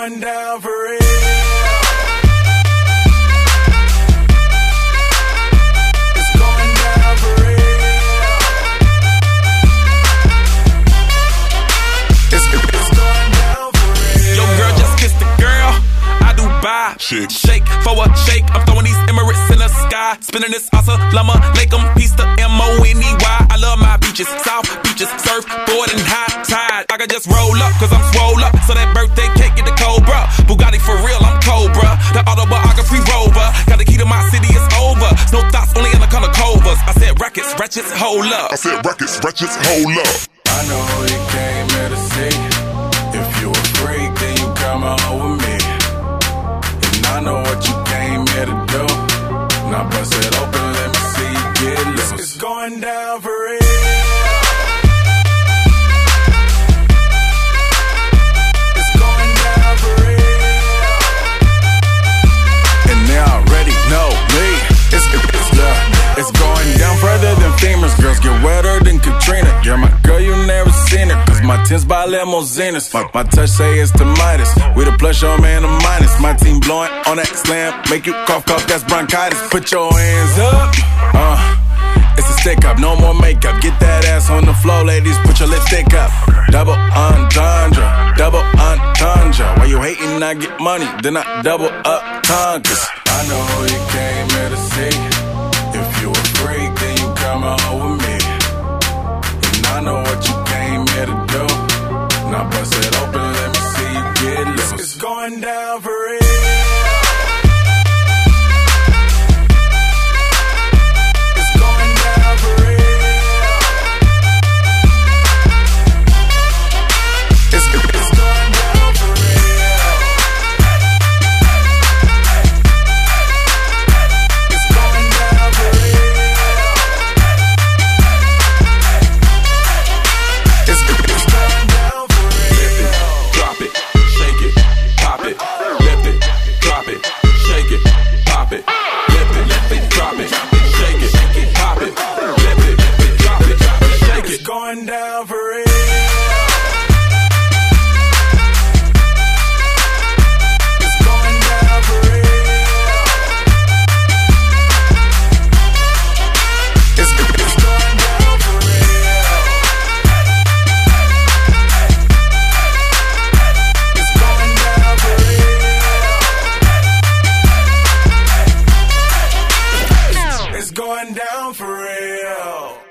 going down for real. It's going down for real. It's, it's going down for real. Yo, girl, just kissed the girl. I do buy. Shake. Shake for a shake. I'm throwing these Emirates in the sky. Spinning this Assalamu alaikum. Peace to M-O-N-E-Y. I love my beaches. South beaches. Surfboard and high tide. I can just roll up, cause I'm swole up. So that birthday Bugatti for real, I'm Cobra. The autobiography rover. Got the key to my city, it's over. No thoughts, only in the color covers. I said rackets, ratchets, hold up. I said rackets, wretches, hold up. I know who you came here to see. If you a freak, then you come home with Katrina. You're my girl, you never seen it. Cause my tins by limousines. My, my touch say it's the Midas. We the plus, your man, the minus. My team blowing on that slam. Make you cough, cough, that's bronchitis. Put your hands up. Uh. It's a stick up, no more makeup. Get that ass on the floor, ladies. Put your lipstick up. Double entendre, double entendre. Why you hating? I get money, then I double up tongues. I know you came here to see. If you a freak, then you come home with me. Going down for It's going down for real.